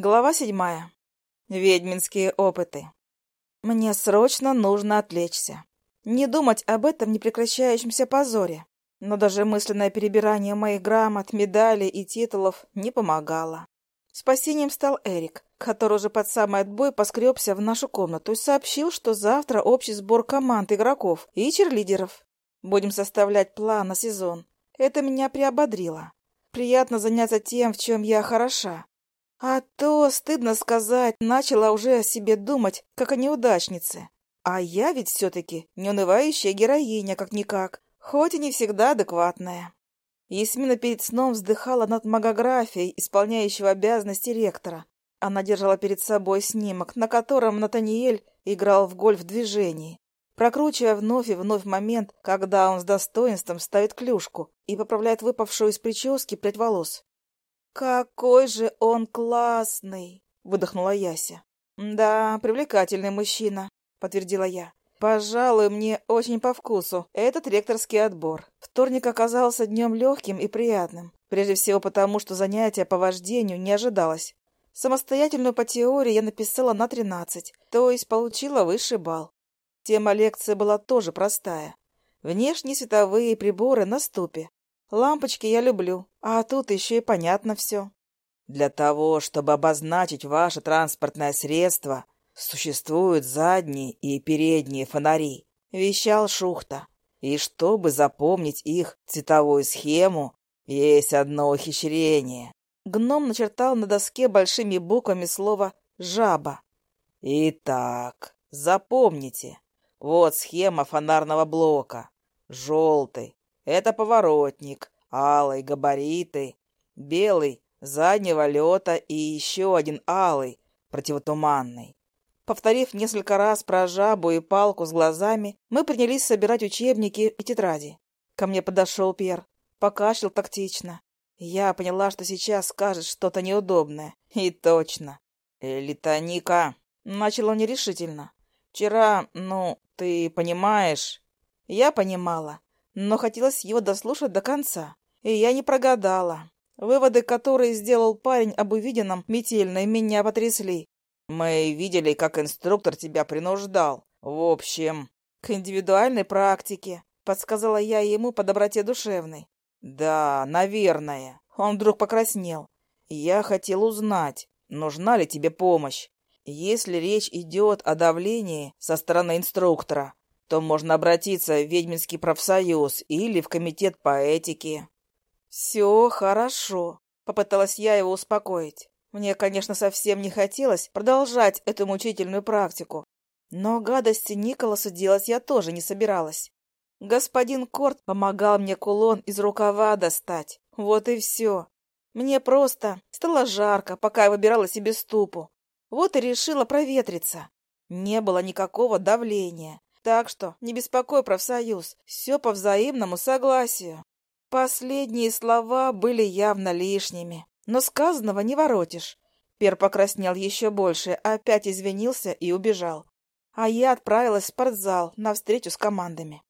Глава седьмая. Ведьминские опыты. Мне срочно нужно отвлечься. Не думать об этом непрекращающемся позоре. Но даже мысленное перебирание моих грамот, медалей и титулов не помогало. Спасением стал Эрик, который уже под самый отбой поскребся в нашу комнату и сообщил, что завтра общий сбор команд игроков и черлидеров. Будем составлять план на сезон. Это меня приободрило. Приятно заняться тем, в чем я хороша. А то, стыдно сказать, начала уже о себе думать, как о неудачнице. А я ведь все-таки неунывающая героиня, как-никак, хоть и не всегда адекватная. Ясмина перед сном вздыхала над магографией, исполняющего обязанности ректора. Она держала перед собой снимок, на котором Натаниэль играл в гольф в движении, прокручивая вновь и вновь момент, когда он с достоинством ставит клюшку и поправляет выпавшую из прически прядь волос. «Какой же он классный!» — выдохнула Яся. «Да, привлекательный мужчина», — подтвердила я. «Пожалуй, мне очень по вкусу этот ректорский отбор. Вторник оказался днем легким и приятным. Прежде всего потому, что занятия по вождению не ожидалось. Самостоятельную по теории я написала на тринадцать, то есть получила высший балл. Тема лекции была тоже простая. Внешние световые приборы на ступе, Лампочки я люблю, а тут еще и понятно все. Для того, чтобы обозначить ваше транспортное средство, существуют задние и передние фонари, вещал Шухта. И чтобы запомнить их цветовую схему, есть одно ухищрение. Гном начертал на доске большими буквами слово «жаба». Итак, запомните, вот схема фонарного блока. Желтый, это поворотник, алый, габариты, белый, заднего лета и еще один алый, противотуманный. Повторив несколько раз про жабу и палку с глазами, мы принялись собирать учебники и тетради. Ко мне подошел Пер, покашлял тактично. Я поняла, что сейчас скажет что-то неудобное. И точно. «Элитоника», — начал он нерешительно. «Вчера, ну, ты понимаешь...» Я понимала но хотелось его дослушать до конца. И я не прогадала. Выводы, которые сделал парень об увиденном метельной, меня потрясли. Мы видели, как инструктор тебя принуждал. В общем... К индивидуальной практике, подсказала я ему по доброте душевной. Да, наверное. Он вдруг покраснел. Я хотел узнать, нужна ли тебе помощь. Если речь идет о давлении со стороны инструктора, то можно обратиться в Ведьминский профсоюз или в комитет по этике. «Все хорошо», — попыталась я его успокоить. Мне, конечно, совсем не хотелось продолжать эту мучительную практику, но гадости Николасу делать я тоже не собиралась. Господин Корт помогал мне кулон из рукава достать. Вот и все. Мне просто стало жарко, пока я выбирала себе ступу. Вот и решила проветриться. Не было никакого давления. Так что не беспокой профсоюз, все по взаимному согласию. Последние слова были явно лишними, но сказанного не воротишь. Пер покраснел еще больше, опять извинился и убежал. А я отправилась в спортзал на встречу с командами.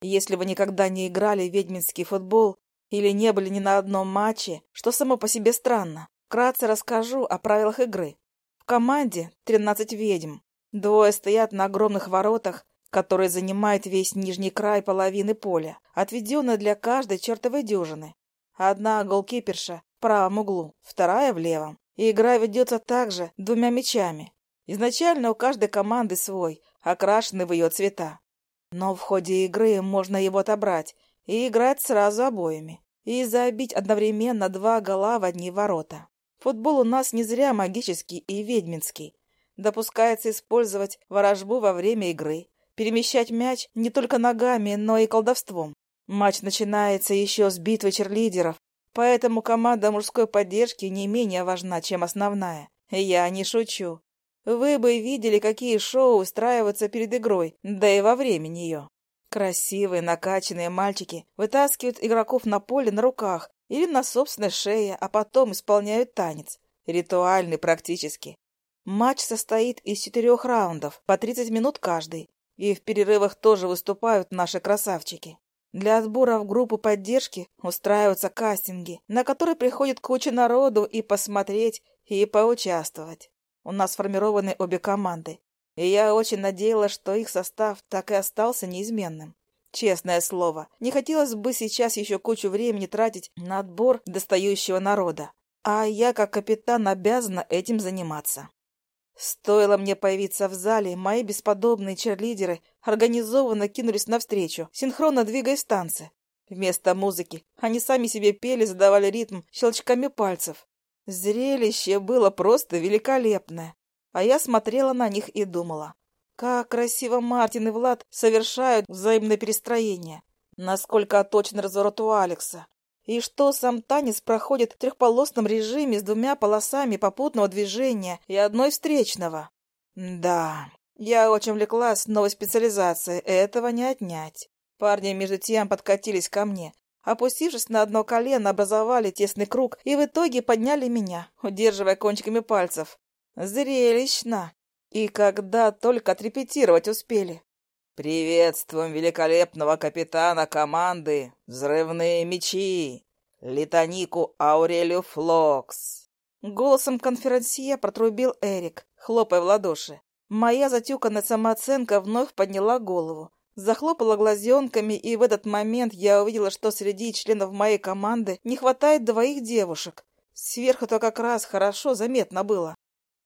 Если вы никогда не играли в ведьминский футбол или не были ни на одном матче, что само по себе странно, вкратце расскажу о правилах игры. В команде 13 ведьм. Двое стоят на огромных воротах, который занимает весь нижний край половины поля, отведенной для каждой чертовой дюжины. Одна голкиперша в правом углу, вторая в левом. И игра ведется также двумя мячами. Изначально у каждой команды свой, окрашенный в ее цвета. Но в ходе игры можно его отобрать и играть сразу обоими. И забить одновременно два гола в одни ворота. Футбол у нас не зря магический и ведьминский. Допускается использовать ворожбу во время игры, перемещать мяч не только ногами, но и колдовством. Матч начинается еще с битвы черлидеров, поэтому команда мужской поддержки не менее важна, чем основная. Я не шучу. Вы бы видели, какие шоу устраиваются перед игрой, да и во время нее. Красивые, накачанные мальчики вытаскивают игроков на поле на руках или на собственной шее, а потом исполняют танец. Ритуальный практически. Матч состоит из четырех раундов, по 30 минут каждый. И в перерывах тоже выступают наши красавчики. Для отбора в группу поддержки устраиваются кастинги, на которые приходит куча народу и посмотреть, и поучаствовать. У нас сформированы обе команды, и я очень надеялась, что их состав так и остался неизменным. Честное слово, не хотелось бы сейчас еще кучу времени тратить на отбор достающего народа, а я, как капитан, обязана этим заниматься. Стоило мне появиться в зале, мои бесподобные черлидеры организованно кинулись навстречу, синхронно двигаясь в танце. Вместо музыки они сами себе пели, задавали ритм щелчками пальцев. Зрелище было просто великолепное, а я смотрела на них и думала, как красиво Мартин и Влад совершают взаимное перестроение, насколько точен разворот у Алекса, и что сам танец проходит в трехполосном режиме с двумя полосами попутного движения и одной встречного. Да, я очень влеклась новой специализацией, этого не отнять. Парни между тем подкатились ко мне. Опустившись на одно колено, образовали тесный круг и в итоге подняли меня, удерживая кончиками пальцев. Зрелищно! И когда только отрепетировать успели. «Приветствуем великолепного капитана команды «Взрывные мечи» Литонику Аурелию Флокс!» Голосом конферансье протрубил Эрик, хлопая в ладоши. Моя затюканная самооценка вновь подняла голову, захлопала глазенками, и в этот момент я увидела, что среди членов моей команды не хватает двоих девушек. Сверху-то как раз хорошо заметно было.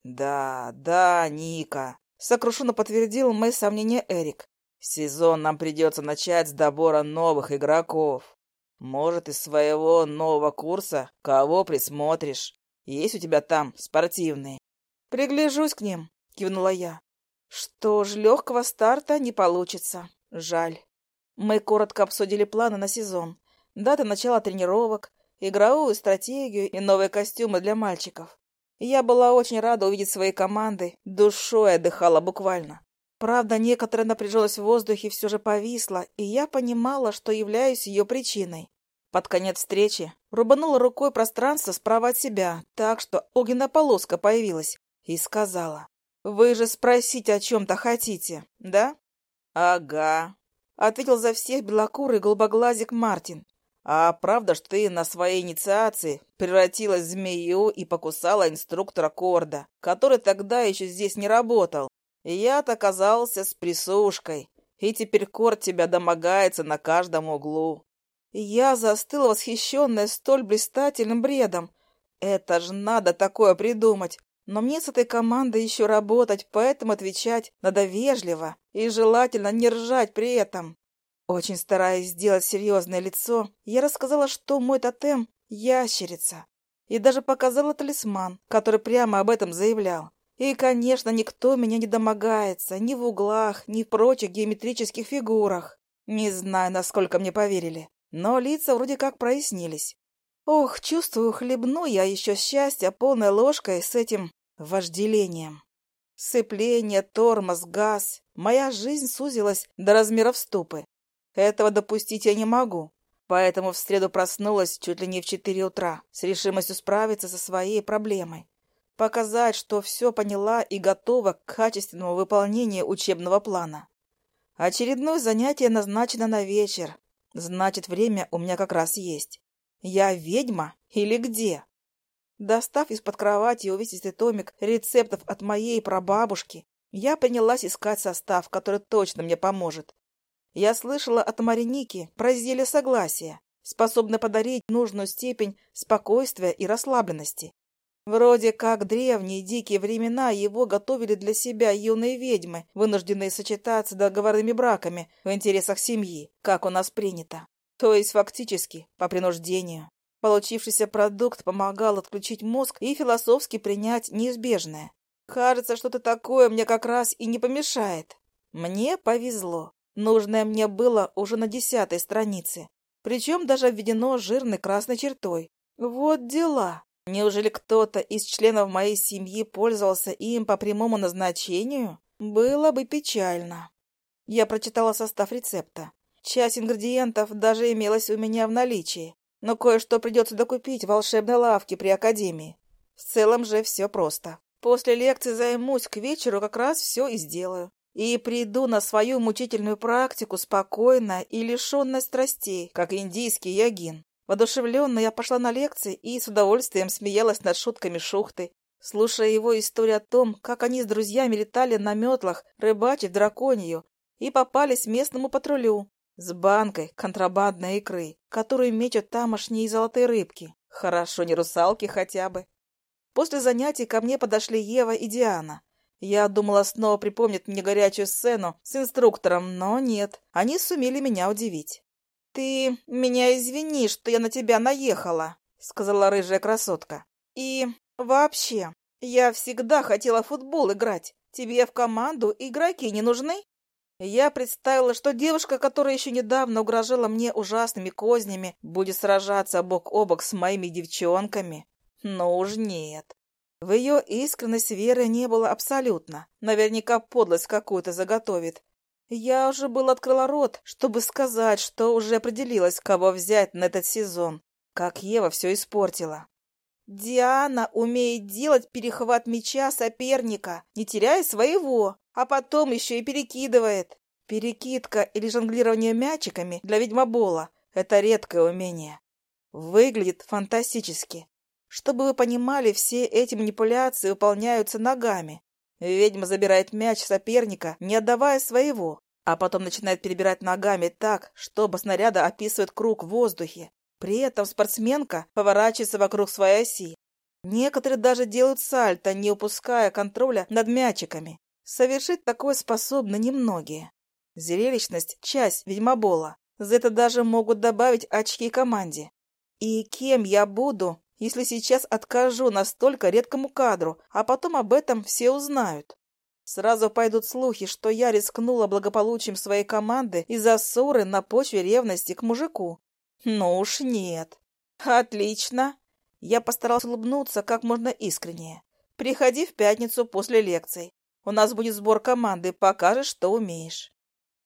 «Да, да, Ника», — сокрушенно подтвердил мои сомнения Эрик. Сезон нам придется начать с добора новых игроков. Может, из своего нового курса кого присмотришь? Есть у тебя там спортивные? Пригляжусь к ним, кивнула я. Что ж, легкого старта не получится. Жаль. Мы коротко обсудили планы на сезон. Дата начала тренировок, игровую стратегию и новые костюмы для мальчиков. Я была очень рада увидеть свои команды, душой отдыхала буквально. Правда, некоторая напряженность в воздухе все же повисла, и я понимала, что являюсь ее причиной. Под конец встречи рубанула рукой пространство справа от себя, так что огненная полоска появилась, и сказала, «Вы же спросить о чем-то хотите, да?» «Ага», — ответил за всех белокурый голубоглазик Мартин. «А правда, что ты на своей инициации превратилась в змею и покусала инструктора Корда, который тогда еще здесь не работал?» Я-то оказался с присушкой, и теперь Корт тебя домогается на каждом углу. Я застыла восхищенная столь блистательным бредом. Это ж надо такое придумать. Но мне с этой командой еще работать, поэтому отвечать надо вежливо и желательно не ржать при этом. Очень стараясь сделать серьезное лицо, я рассказала, что мой тотем — ящерица, и даже показала талисман, который прямо об этом заявлял. И, конечно, никто меня не домогается ни в углах, ни в прочих геометрических фигурах. Не знаю, насколько мне поверили, но лица вроде как прояснились. Ох, чувствую, хлебну я еще счастья полной ложкой с этим вожделением. Сцепление, тормоз, газ. Моя жизнь сузилась до размеров ступы. Этого допустить я не могу. Поэтому в среду проснулась чуть ли не в четыре утра, с решимостью справиться со своей проблемой показать, что все поняла и готова к качественному выполнению учебного плана. Очередное занятие назначено на вечер. Значит, время у меня как раз есть. Я ведьма или где? Достав из-под кровати увесистый томик рецептов от моей прабабушки, я принялась искать состав, который точно мне поможет. Я слышала от Мариники про зелье согласия, способное подарить нужную степень спокойствия и расслабленности. Вроде как древние дикие времена его готовили для себя юные ведьмы, вынужденные сочетаться договорными браками в интересах семьи, как у нас принято. То есть фактически по принуждению. Получившийся продукт помогал отключить мозг и философски принять неизбежное. Кажется, что-то такое мне как раз и не помешает. Мне повезло. Нужное мне было уже на десятой странице. Причем даже введено жирной красной чертой. Вот дела. Неужели кто-то из членов моей семьи пользовался им по прямому назначению? Было бы печально. Я прочитала состав рецепта. Часть ингредиентов даже имелась у меня в наличии, но кое-что придется докупить в волшебной лавке при академии. В целом же все просто. После лекции займусь к вечеру, как раз все и сделаю. И приду на свою мучительную практику спокойно и лишенной страстей, как индийский ягин. Водушевленно я пошла на лекции и с удовольствием смеялась над шутками Шухты, слушая его историю о том, как они с друзьями летали на метлах, рыбачить в драконию, и попались местному патрулю с банкой контрабандной икры, которую мечут тамошние золотые рыбки. Хорошо, не русалки хотя бы. После занятий ко мне подошли Ева и Диана. Я думала, снова припомнят мне горячую сцену с инструктором, но нет, они сумели меня удивить. «Ты меня извини, что я на тебя наехала», — сказала рыжая красотка. «И вообще, я всегда хотела в футбол играть. Тебе в команду игроки не нужны?» Я представила, что девушка, которая еще недавно угрожала мне ужасными кознями, будет сражаться бок о бок с моими девчонками. Но уж нет. В ее искренность веры не было абсолютно. Наверняка подлость какую-то заготовит. Я уже был открыла рот, чтобы сказать, что уже определилась, кого взять на этот сезон. Как Ева все испортила. Диана умеет делать перехват мяча соперника, не теряя своего, а потом еще и перекидывает. Перекидка или жонглирование мячиками для ведьмобола — это редкое умение. Выглядит фантастически. Чтобы вы понимали, все эти манипуляции выполняются ногами. Ведьма забирает мяч соперника, не отдавая своего, а потом начинает перебирать ногами так, чтобы снаряда описывает круг в воздухе. При этом спортсменка поворачивается вокруг своей оси. Некоторые даже делают сальто, не упуская контроля над мячиками. Совершить такое способны немногие. Зрелищность – часть ведьмобола. За это даже могут добавить очки команде. И кем я буду, если сейчас откажу настолько редкому кадру, а потом об этом все узнают? Сразу пойдут слухи, что я рискнула благополучием своей команды из-за ссоры на почве ревности к мужику. Ну уж нет. Отлично. Я постарался улыбнуться как можно искреннее. Приходи в пятницу после лекций. У нас будет сбор команды, покажешь, что умеешь.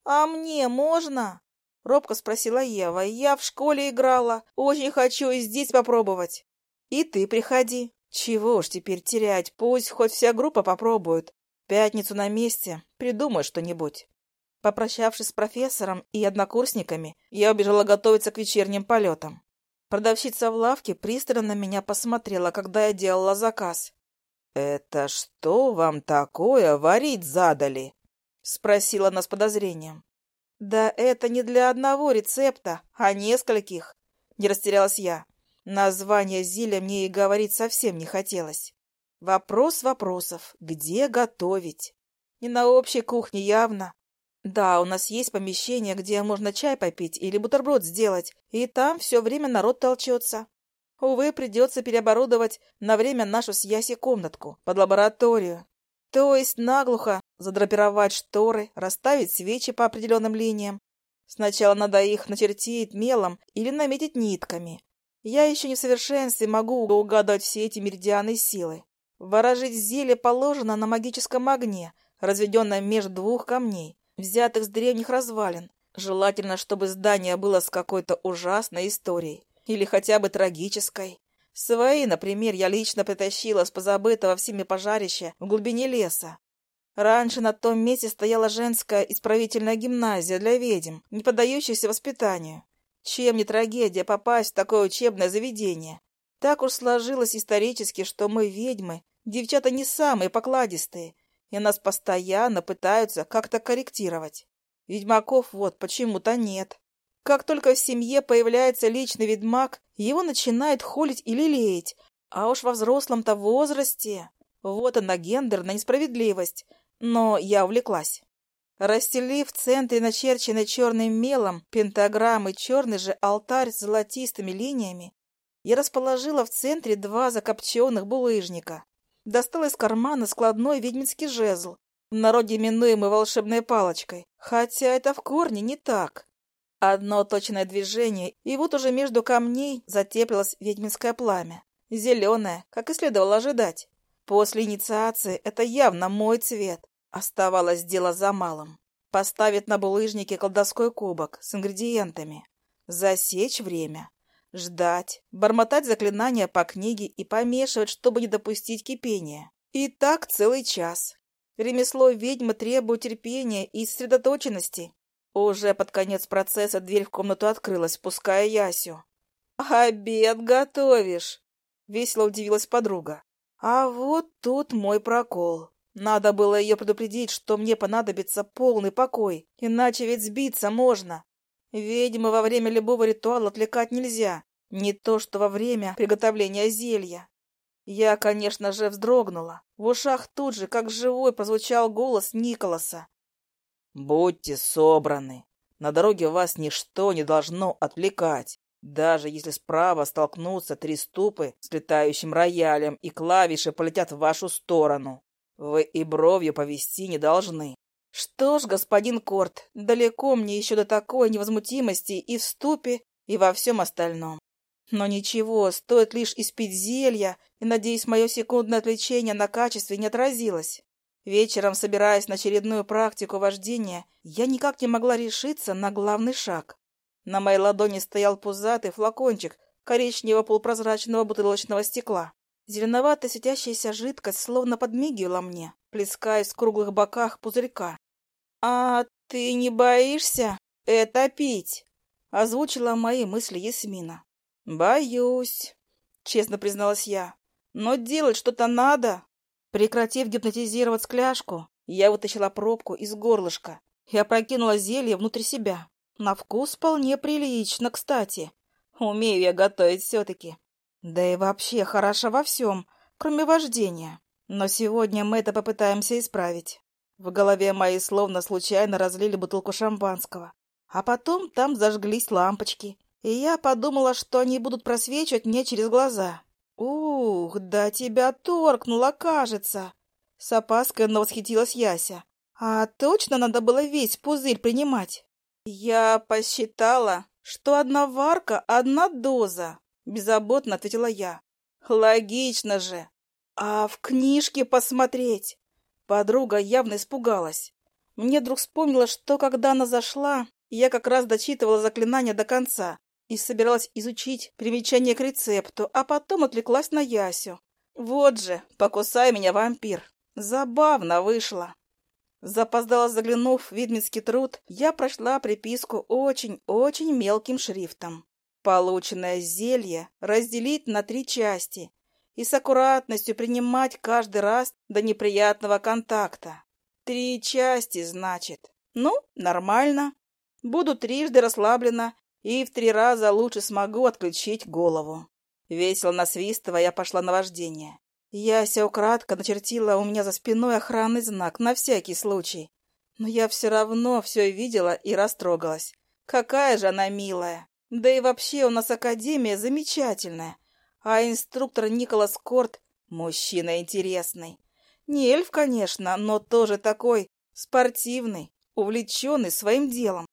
А мне можно? Робко спросила Ева. Я в школе играла. Очень хочу и здесь попробовать. И ты приходи. Чего уж теперь терять, пусть хоть вся группа попробует. Пятницу на месте, придумай что-нибудь. Попрощавшись с профессором и однокурсниками, я убежала готовиться к вечерним полетам. Продавщица в лавке пристально на меня посмотрела, когда я делала заказ. «Это что вам такое варить задали?» — спросила она с подозрением. «Да это не для одного рецепта, а нескольких», — не растерялась я. Название Зиля мне и говорить совсем не хотелось. Вопрос вопросов. Где готовить? Не на общей кухне явно. Да, у нас есть помещение, где можно чай попить или бутерброд сделать, и там все время народ толчется. Увы, придется переоборудовать на время нашу с Яси комнатку под лабораторию. То есть наглухо задрапировать шторы, расставить свечи по определенным линиям. Сначала надо их начертить мелом или наметить нитками, я еще не в совершенстве могу угадывать все эти меридианы силы. Ворожить зелье положено на магическом огне, разведенном между двух камней, взятых с древних развалин. Желательно, чтобы здание было с какой-то ужасной историей или хотя бы трагической. Свои, например, я лично притащила с позабытого всеми пожарища в глубине леса. Раньше на том месте стояла женская исправительная гимназия для ведьм, не поддающихся воспитанию. Чем не трагедия попасть в такое учебное заведение? Так уж сложилось исторически, что мы ведьмы, девчата не самые покладистые, и нас постоянно пытаются как-то корректировать. Ведьмаков вот почему-то нет. Как только в семье появляется личный ведьмак, его начинают холить и лелеять, а уж во взрослом-то возрасте. Вот она гендерная несправедливость. Но я увлеклась. Расстелив в центре начерченный черным мелом пентаграммы черный же алтарь с золотистыми линиями, я расположила в центре два закопченных булыжника. Достала из кармана складной ведьминский жезл, в народе именуемый волшебной палочкой, хотя это в корне не так. Одно точное движение, и вот уже между камней затеплилось ведьминское пламя. Зеленое, как и следовало ожидать. После инициации это явно мой цвет. Оставалось дело за малым. Поставить на булыжнике колдовской кубок с ингредиентами. Засечь время. Ждать. Бормотать заклинания по книге и помешивать, чтобы не допустить кипения. И так целый час. Ремесло ведьмы требует терпения и сосредоточенности. Уже под конец процесса дверь в комнату открылась, пуская Ясю. «Обед готовишь!» — весело удивилась подруга. А вот тут мой прокол. Надо было ее предупредить, что мне понадобится полный покой, иначе ведь сбиться можно. Ведьмы во время любого ритуала отвлекать нельзя, не то что во время приготовления зелья. Я, конечно же, вздрогнула. В ушах тут же, как живой, прозвучал голос Николаса. «Будьте собраны. На дороге вас ничто не должно отвлекать. Даже если справа столкнутся три ступы с летающим роялем и клавиши полетят в вашу сторону, вы и бровью повести не должны. Что ж, господин Корт, далеко мне еще до такой невозмутимости и в ступе, и во всем остальном. Но ничего, стоит лишь испить зелья, и, надеюсь, мое секундное отвлечение на качестве не отразилось. Вечером, собираясь на очередную практику вождения, я никак не могла решиться на главный шаг. На моей ладони стоял пузатый флакончик коричневого полупрозрачного бутылочного стекла. Зеленоватая светящаяся жидкость словно подмигивала мне, плескаясь в круглых боках пузырька. «А ты не боишься это пить?» — озвучила мои мысли Ясмина. «Боюсь», — честно призналась я. «Но делать что-то надо». Прекратив гипнотизировать скляшку, я вытащила пробку из горлышка и опрокинула зелье внутрь себя. На вкус вполне прилично, кстати. Умею я готовить все-таки. Да и вообще хороша во всем, кроме вождения. Но сегодня мы это попытаемся исправить. В голове моей словно случайно разлили бутылку шампанского. А потом там зажглись лампочки, и я подумала, что они будут просвечивать мне через глаза. «Ух, да тебя торкнуло, кажется!» С опаской, но восхитилась Яся. «А точно надо было весь пузырь принимать?» «Я посчитала, что одна варка — одна доза», — беззаботно ответила я. «Логично же! А в книжке посмотреть?» Подруга явно испугалась. Мне вдруг вспомнилось, что когда она зашла, я как раз дочитывала заклинание до конца и собиралась изучить примечание к рецепту, а потом отвлеклась на Ясю. Вот же, покусай меня, вампир. Забавно вышло. Запоздала заглянув в ведьминский труд, я прошла приписку очень-очень мелким шрифтом. Полученное зелье разделить на три части и с аккуратностью принимать каждый раз до неприятного контакта. Три части, значит. Ну, нормально. Буду трижды расслаблена и в три раза лучше смогу отключить голову. Весело насвистывая, я пошла на вождение. Яся украдко начертила у меня за спиной охранный знак на всякий случай. Но я все равно все видела и растрогалась. Какая же она милая! Да и вообще у нас академия замечательная. А инструктор Николас Корт – мужчина интересный. Не эльф, конечно, но тоже такой спортивный, увлеченный своим делом.